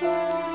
Bye.